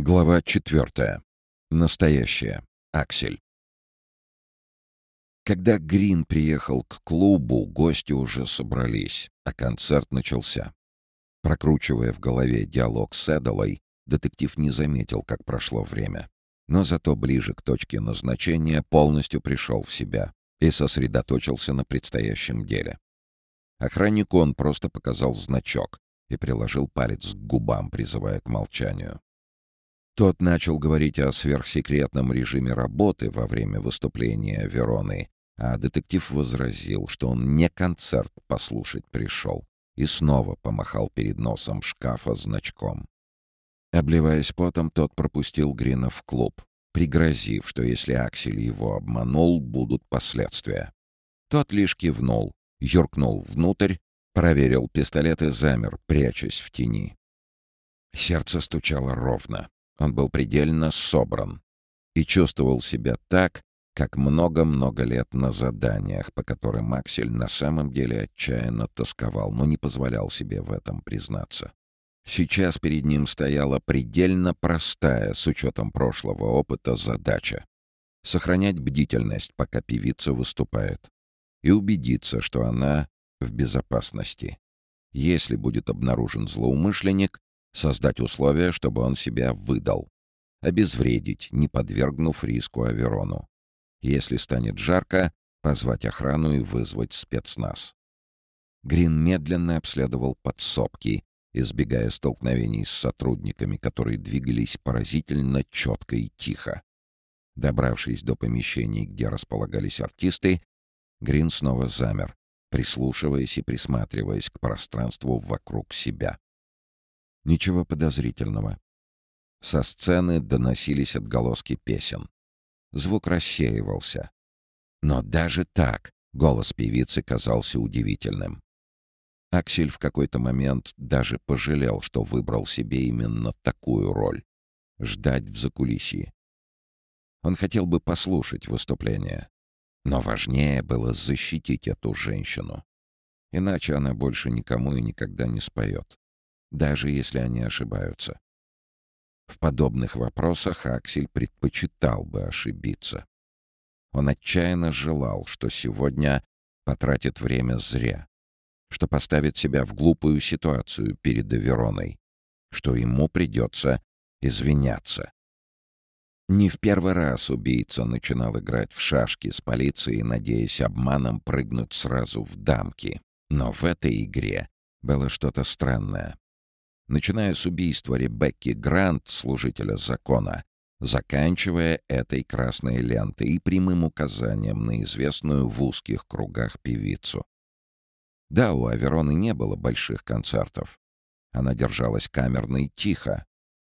Глава четвертая. Настоящая. Аксель. Когда Грин приехал к клубу, гости уже собрались, а концерт начался. Прокручивая в голове диалог с Эдалой, детектив не заметил, как прошло время. Но зато ближе к точке назначения полностью пришел в себя и сосредоточился на предстоящем деле. Охраннику он просто показал значок и приложил палец к губам, призывая к молчанию. Тот начал говорить о сверхсекретном режиме работы во время выступления Вероны, а детектив возразил, что он не концерт послушать пришел, и снова помахал перед носом шкафа значком. Обливаясь потом, тот пропустил Грина в клуб, пригрозив, что если Аксель его обманул, будут последствия. Тот лишь кивнул, юркнул внутрь, проверил пистолет и замер, прячась в тени. Сердце стучало ровно. Он был предельно собран и чувствовал себя так, как много-много лет на заданиях, по которым Аксель на самом деле отчаянно тосковал, но не позволял себе в этом признаться. Сейчас перед ним стояла предельно простая, с учетом прошлого опыта, задача — сохранять бдительность, пока певица выступает, и убедиться, что она в безопасности. Если будет обнаружен злоумышленник, создать условия, чтобы он себя выдал, обезвредить, не подвергнув риску Аверону. Если станет жарко, позвать охрану и вызвать спецназ. Грин медленно обследовал подсобки, избегая столкновений с сотрудниками, которые двигались поразительно четко и тихо. Добравшись до помещений, где располагались артисты, Грин снова замер, прислушиваясь и присматриваясь к пространству вокруг себя. Ничего подозрительного. Со сцены доносились отголоски песен. Звук рассеивался. Но даже так голос певицы казался удивительным. Аксель в какой-то момент даже пожалел, что выбрал себе именно такую роль — ждать в закулисье. Он хотел бы послушать выступление, но важнее было защитить эту женщину. Иначе она больше никому и никогда не споет даже если они ошибаются. В подобных вопросах Аксель предпочитал бы ошибиться. Он отчаянно желал, что сегодня потратит время зря, что поставит себя в глупую ситуацию перед Вероной, что ему придется извиняться. Не в первый раз убийца начинал играть в шашки с полицией, надеясь обманом прыгнуть сразу в дамки. Но в этой игре было что-то странное начиная с убийства Ребекки Грант, служителя закона, заканчивая этой красной лентой и прямым указанием на известную в узких кругах певицу. Да, у Авероны не было больших концертов. Она держалась камерно и тихо,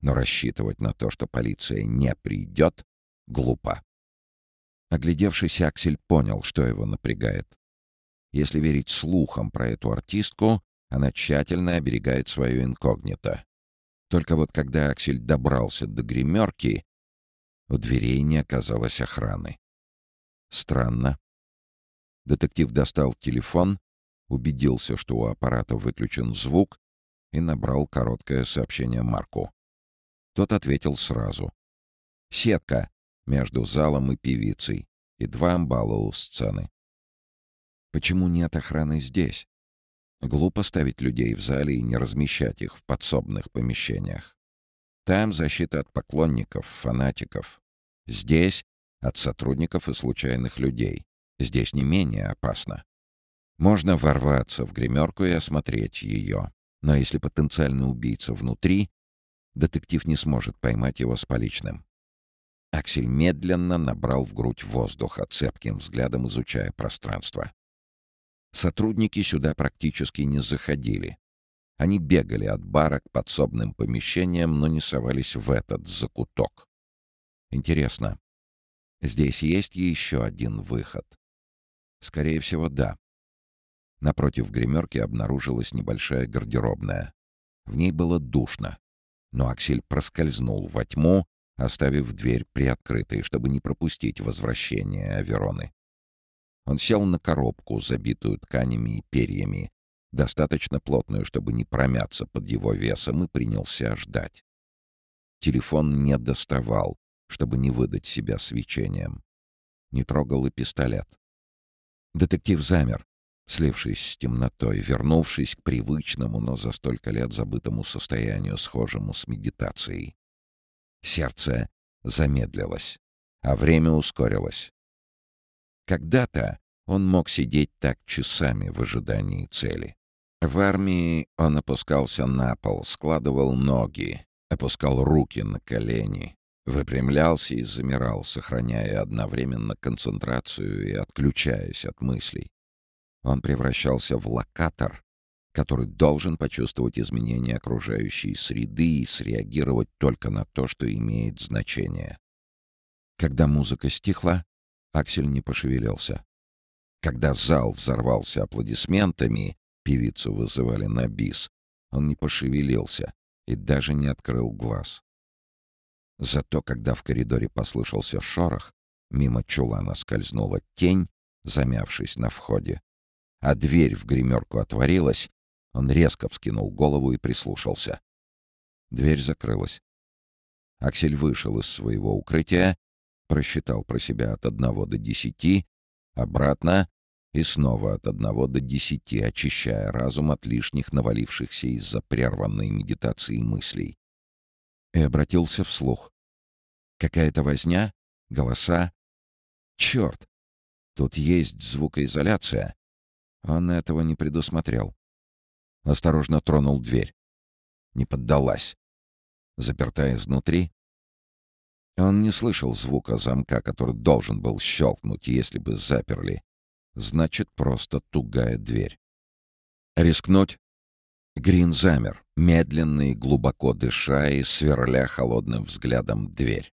но рассчитывать на то, что полиция не придет, глупо. Оглядевшись, Аксель понял, что его напрягает. Если верить слухам про эту артистку, она тщательно оберегает свое инкогнито. Только вот когда Аксель добрался до гримерки, у дверей не оказалось охраны. Странно. Детектив достал телефон, убедился, что у аппарата выключен звук, и набрал короткое сообщение Марку. Тот ответил сразу. «Сетка между залом и певицей, и два амбала у сцены». «Почему нет охраны здесь?» Глупо ставить людей в зале и не размещать их в подсобных помещениях. Там защита от поклонников, фанатиков. Здесь — от сотрудников и случайных людей. Здесь не менее опасно. Можно ворваться в гримерку и осмотреть ее. Но если потенциальный убийца внутри, детектив не сможет поймать его с поличным. Аксель медленно набрал в грудь воздуха, цепким взглядом изучая пространство. Сотрудники сюда практически не заходили. Они бегали от бара к подсобным помещениям, но не совались в этот закуток. Интересно, здесь есть еще один выход? Скорее всего, да. Напротив гримерки обнаружилась небольшая гардеробная. В ней было душно, но Аксель проскользнул во тьму, оставив дверь приоткрытой, чтобы не пропустить возвращение Авероны. Он сел на коробку, забитую тканями и перьями, достаточно плотную, чтобы не промяться под его весом, и принялся ждать. Телефон не доставал, чтобы не выдать себя свечением. Не трогал и пистолет. Детектив замер, слившись с темнотой, вернувшись к привычному, но за столько лет забытому состоянию, схожему с медитацией. Сердце замедлилось, а время ускорилось. Когда-то он мог сидеть так часами в ожидании цели. В армии он опускался на пол, складывал ноги, опускал руки на колени, выпрямлялся и замирал, сохраняя одновременно концентрацию и отключаясь от мыслей. Он превращался в локатор, который должен почувствовать изменения окружающей среды и среагировать только на то, что имеет значение. Когда музыка стихла, Аксель не пошевелился. Когда зал взорвался аплодисментами, певицу вызывали на бис, он не пошевелился и даже не открыл глаз. Зато когда в коридоре послышался шорох, мимо чулана скользнула тень, замявшись на входе, а дверь в гримерку отворилась, он резко вскинул голову и прислушался. Дверь закрылась. Аксель вышел из своего укрытия, просчитал про себя от одного до десяти, обратно и снова от одного до десяти, очищая разум от лишних навалившихся из-за прерванной медитации мыслей. И обратился вслух. Какая-то возня, голоса. Черт! Тут есть звукоизоляция. Он этого не предусмотрел. Осторожно тронул дверь. Не поддалась. Заперта изнутри. Он не слышал звука замка, который должен был щелкнуть, если бы заперли. Значит, просто тугая дверь. Рискнуть? Грин замер, медленно и глубоко дыша и сверля холодным взглядом дверь.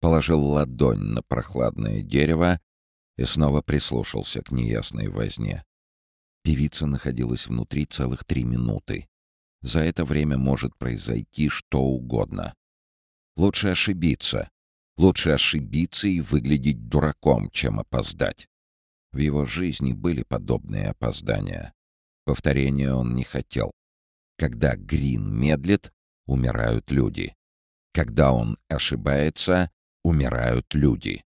Положил ладонь на прохладное дерево и снова прислушался к неясной возне. Певица находилась внутри целых три минуты. За это время может произойти что угодно. Лучше ошибиться. Лучше ошибиться и выглядеть дураком, чем опоздать. В его жизни были подобные опоздания. Повторения он не хотел. Когда Грин медлит, умирают люди. Когда он ошибается, умирают люди.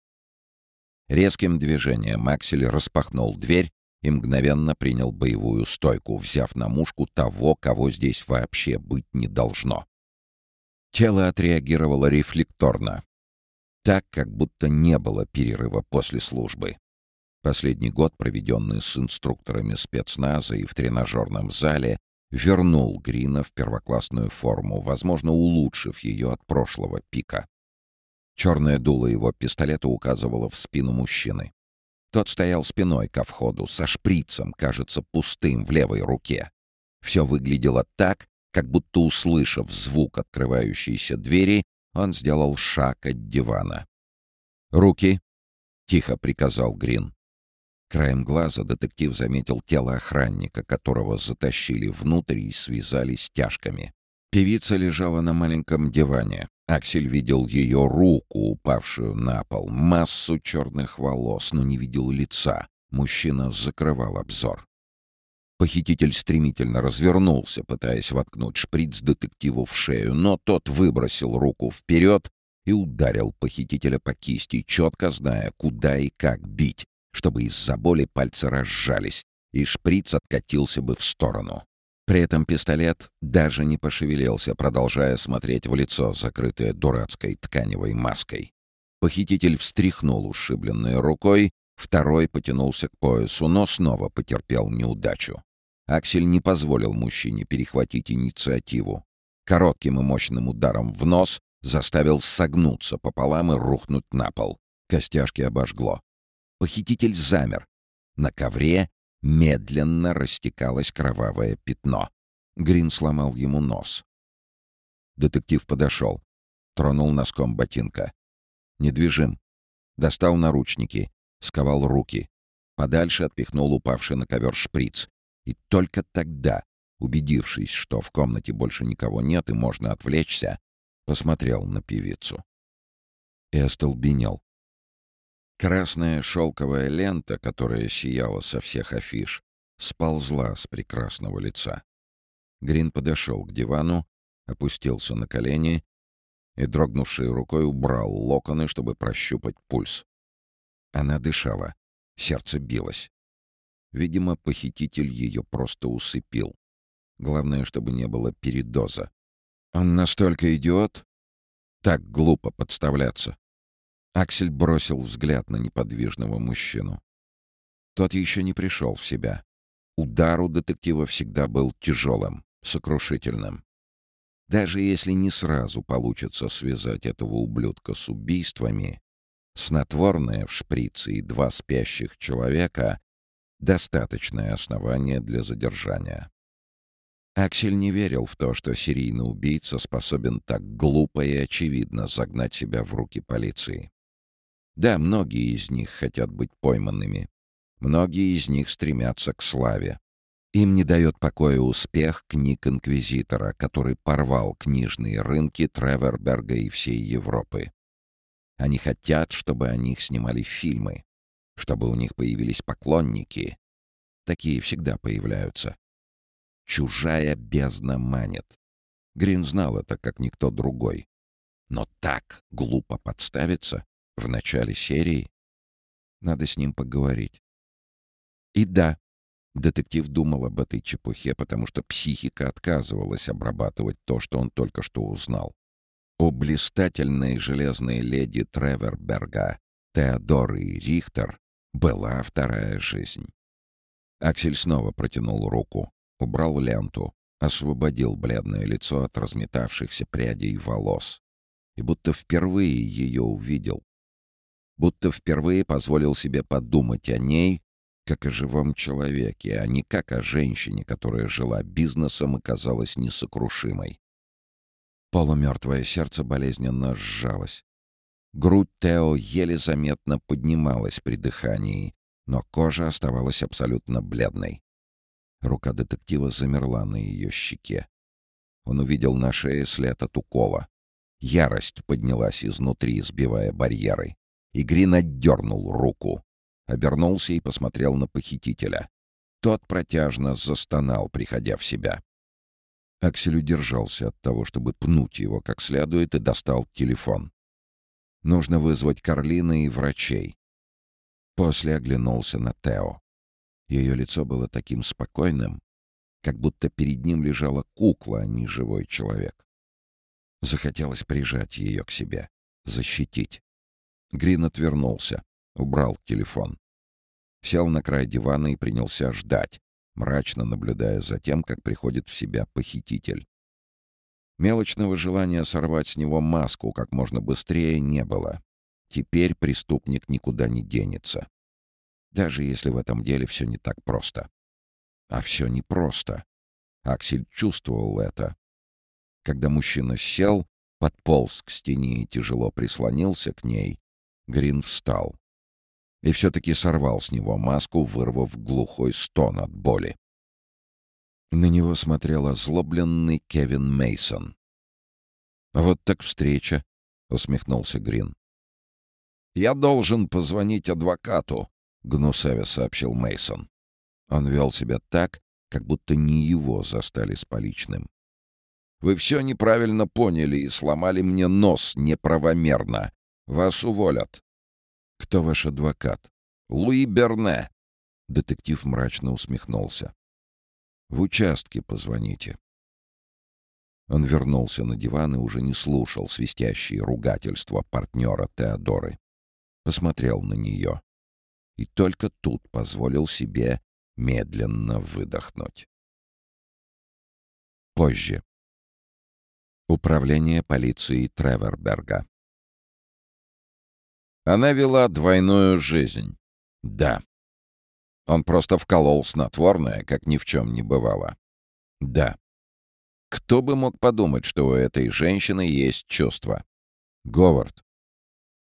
Резким движением Аксель распахнул дверь и мгновенно принял боевую стойку, взяв на мушку того, кого здесь вообще быть не должно. Тело отреагировало рефлекторно, так, как будто не было перерыва после службы. Последний год, проведенный с инструкторами спецназа и в тренажерном зале, вернул Грина в первоклассную форму, возможно, улучшив ее от прошлого пика. Черное дуло его пистолета указывало в спину мужчины. Тот стоял спиной ко входу, со шприцем, кажется, пустым в левой руке. Все выглядело так, как будто, услышав звук открывающейся двери, он сделал шаг от дивана. «Руки!» — тихо приказал Грин. Краем глаза детектив заметил тело охранника, которого затащили внутрь и связали стяжками. Певица лежала на маленьком диване. Аксель видел ее руку, упавшую на пол, массу черных волос, но не видел лица. Мужчина закрывал обзор. Похититель стремительно развернулся, пытаясь воткнуть шприц детективу в шею, но тот выбросил руку вперед и ударил похитителя по кисти, четко зная, куда и как бить, чтобы из-за боли пальцы разжались, и шприц откатился бы в сторону. При этом пистолет даже не пошевелился, продолжая смотреть в лицо, закрытое дурацкой тканевой маской. Похититель встряхнул ушибленной рукой, второй потянулся к поясу, но снова потерпел неудачу. Аксель не позволил мужчине перехватить инициативу. Коротким и мощным ударом в нос заставил согнуться пополам и рухнуть на пол. Костяшки обожгло. Похититель замер. На ковре медленно растекалось кровавое пятно. Грин сломал ему нос. Детектив подошел. Тронул носком ботинка. Недвижим. Достал наручники. Сковал руки. Подальше отпихнул упавший на ковер шприц. И только тогда, убедившись, что в комнате больше никого нет и можно отвлечься, посмотрел на певицу. И остолбенел. Красная шелковая лента, которая сияла со всех афиш, сползла с прекрасного лица. Грин подошел к дивану, опустился на колени и дрогнувшей рукой убрал локоны, чтобы прощупать пульс. Она дышала, сердце билось. Видимо, похититель ее просто усыпил. Главное, чтобы не было передоза. Он настолько идиот? Так глупо подставляться. Аксель бросил взгляд на неподвижного мужчину. Тот еще не пришел в себя. Удар у детектива всегда был тяжелым, сокрушительным. Даже если не сразу получится связать этого ублюдка с убийствами, снотворное в шприце и два спящих человека — достаточное основание для задержания. Аксель не верил в то, что серийный убийца способен так глупо и очевидно загнать себя в руки полиции. Да, многие из них хотят быть пойманными. Многие из них стремятся к славе. Им не дает покоя успех книг Инквизитора, который порвал книжные рынки Треверберга и всей Европы. Они хотят, чтобы о них снимали фильмы, чтобы у них появились поклонники. Такие всегда появляются. Чужая бездна манит. Грин знал это, как никто другой. Но так глупо подставиться в начале серии. Надо с ним поговорить. И да, детектив думал об этой чепухе, потому что психика отказывалась обрабатывать то, что он только что узнал. У блистательной железной леди Треверберга, Теодоры Рихтер, была вторая жизнь. Аксель снова протянул руку убрал ленту, освободил бледное лицо от разметавшихся прядей волос. И будто впервые ее увидел. Будто впервые позволил себе подумать о ней, как о живом человеке, а не как о женщине, которая жила бизнесом и казалась несокрушимой. Полумертвое сердце болезненно сжалось. Грудь Тео еле заметно поднималась при дыхании, но кожа оставалась абсолютно бледной. Рука детектива замерла на ее щеке. Он увидел на шее след от укола. Ярость поднялась изнутри, сбивая барьеры. И Грин отдернул руку. Обернулся и посмотрел на похитителя. Тот протяжно застонал, приходя в себя. Аксель удержался от того, чтобы пнуть его как следует, и достал телефон. Нужно вызвать Карлина и врачей. После оглянулся на Тео. Ее лицо было таким спокойным, как будто перед ним лежала кукла, а не живой человек. Захотелось прижать ее к себе, защитить. Грин отвернулся, убрал телефон. Сел на край дивана и принялся ждать, мрачно наблюдая за тем, как приходит в себя похититель. Мелочного желания сорвать с него маску как можно быстрее не было. Теперь преступник никуда не денется. Даже если в этом деле все не так просто. А все непросто. Аксель чувствовал это. Когда мужчина сел, подполз к стене и тяжело прислонился к ней, Грин встал. И все-таки сорвал с него маску, вырвав глухой стон от боли. На него смотрел озлобленный Кевин Мейсон. «Вот так встреча», — усмехнулся Грин. «Я должен позвонить адвокату», гнусавя сообщил Мейсон. Он вел себя так, как будто не его застали с поличным. «Вы все неправильно поняли и сломали мне нос неправомерно. Вас уволят». «Кто ваш адвокат?» «Луи Берне». Детектив мрачно усмехнулся. «В участке позвоните». Он вернулся на диван и уже не слушал свистящие ругательства партнера Теодоры. Посмотрел на нее и только тут позволил себе медленно выдохнуть. Позже. Управление полиции Треверберга. Она вела двойную жизнь. Да. Он просто вколол снотворное, как ни в чем не бывало. Да. Кто бы мог подумать, что у этой женщины есть чувства? Говард.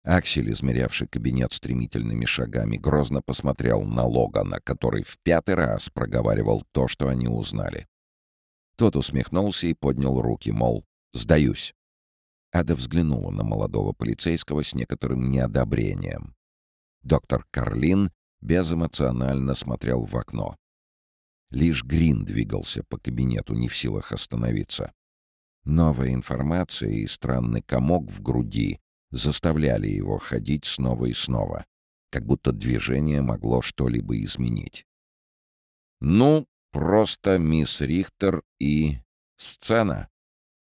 Аксель, измерявший кабинет стремительными шагами, грозно посмотрел на Логана, который в пятый раз проговаривал то, что они узнали. Тот усмехнулся и поднял руки, мол, «Сдаюсь». Ада взглянула на молодого полицейского с некоторым неодобрением. Доктор Карлин безэмоционально смотрел в окно. Лишь Грин двигался по кабинету, не в силах остановиться. Новая информация и странный комок в груди заставляли его ходить снова и снова, как будто движение могло что-либо изменить. Ну, просто мисс Рихтер и сцена.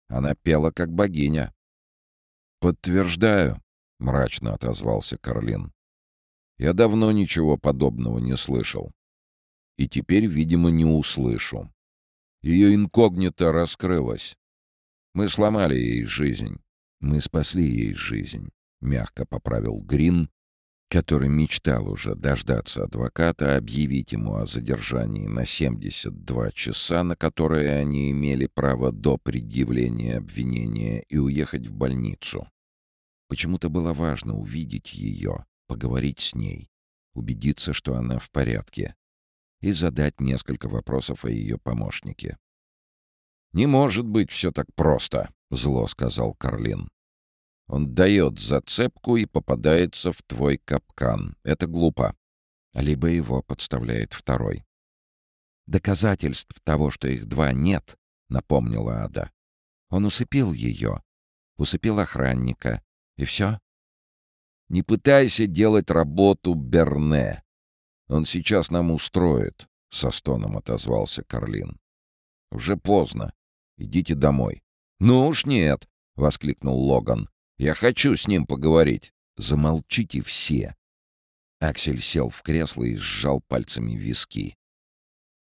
Она пела как богиня. «Подтверждаю», — мрачно отозвался Карлин. «Я давно ничего подобного не слышал. И теперь, видимо, не услышу. Ее инкогнито раскрылось. Мы сломали ей жизнь. Мы спасли ей жизнь», — мягко поправил Грин, который мечтал уже дождаться адвоката, объявить ему о задержании на 72 часа, на которые они имели право до предъявления обвинения, и уехать в больницу. Почему-то было важно увидеть ее, поговорить с ней, убедиться, что она в порядке, и задать несколько вопросов о ее помощнике. «Не может быть все так просто», — зло сказал Карлин. Он дает зацепку и попадается в твой капкан. Это глупо. Либо его подставляет второй. Доказательств того, что их два, нет, напомнила Ада. Он усыпил ее, усыпил охранника, и все. Не пытайся делать работу Берне. Он сейчас нам устроит, — со стоном отозвался Карлин. Уже поздно. Идите домой. Ну уж нет, — воскликнул Логан. Я хочу с ним поговорить. Замолчите все. Аксель сел в кресло и сжал пальцами виски.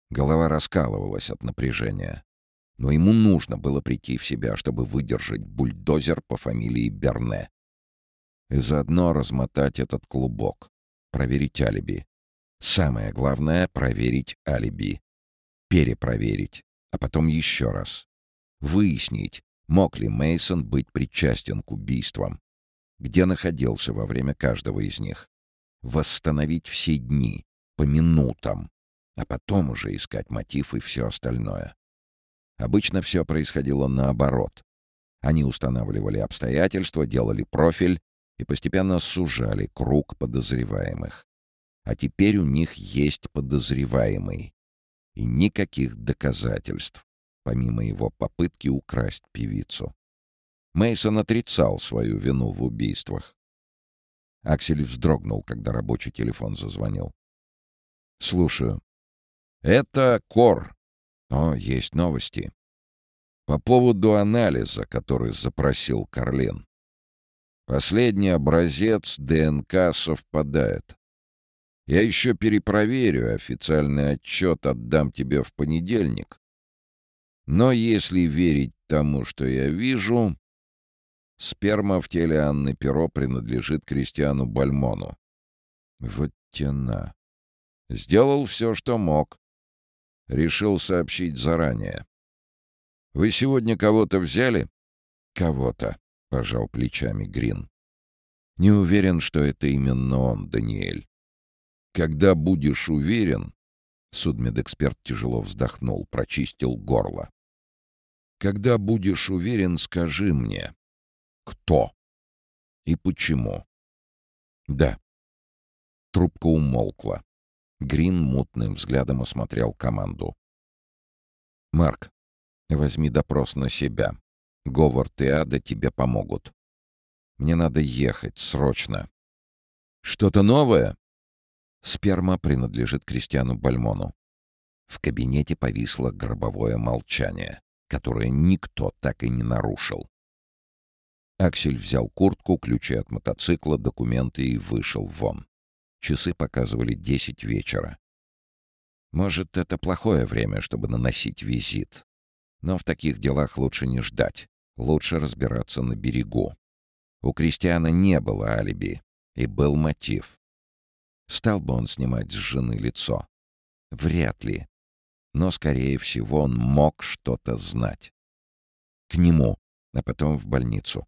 Голова раскалывалась от напряжения. Но ему нужно было прийти в себя, чтобы выдержать бульдозер по фамилии Берне. И заодно размотать этот клубок. Проверить алиби. Самое главное — проверить алиби. Перепроверить. А потом еще раз. Выяснить, Мог ли Мейсон быть причастен к убийствам? Где находился во время каждого из них? Восстановить все дни, по минутам, а потом уже искать мотив и все остальное. Обычно все происходило наоборот. Они устанавливали обстоятельства, делали профиль и постепенно сужали круг подозреваемых. А теперь у них есть подозреваемый. И никаких доказательств помимо его попытки украсть певицу. Мейсон отрицал свою вину в убийствах. Аксель вздрогнул, когда рабочий телефон зазвонил. «Слушаю. Это Кор. О, есть новости. По поводу анализа, который запросил Карлин. Последний образец ДНК совпадает. Я еще перепроверю, официальный отчет отдам тебе в понедельник. Но если верить тому, что я вижу, сперма в теле Анны Перо принадлежит Кристиану Бальмону. Вот тена. Сделал все, что мог. Решил сообщить заранее. «Вы сегодня кого-то взяли?» «Кого-то», — пожал плечами Грин. «Не уверен, что это именно он, Даниэль. Когда будешь уверен...» Судмедэксперт тяжело вздохнул, прочистил горло. Когда будешь уверен, скажи мне, кто и почему. Да. Трубка умолкла. Грин мутным взглядом осмотрел команду. «Марк, возьми допрос на себя. Говард и Ада тебе помогут. Мне надо ехать, срочно». «Что-то новое?» Сперма принадлежит Кристиану Бальмону. В кабинете повисло гробовое молчание которое никто так и не нарушил. Аксель взял куртку, ключи от мотоцикла, документы и вышел вон. Часы показывали десять вечера. Может, это плохое время, чтобы наносить визит. Но в таких делах лучше не ждать. Лучше разбираться на берегу. У Кристиана не было алиби. И был мотив. Стал бы он снимать с жены лицо? Вряд ли но, скорее всего, он мог что-то знать. К нему, а потом в больницу.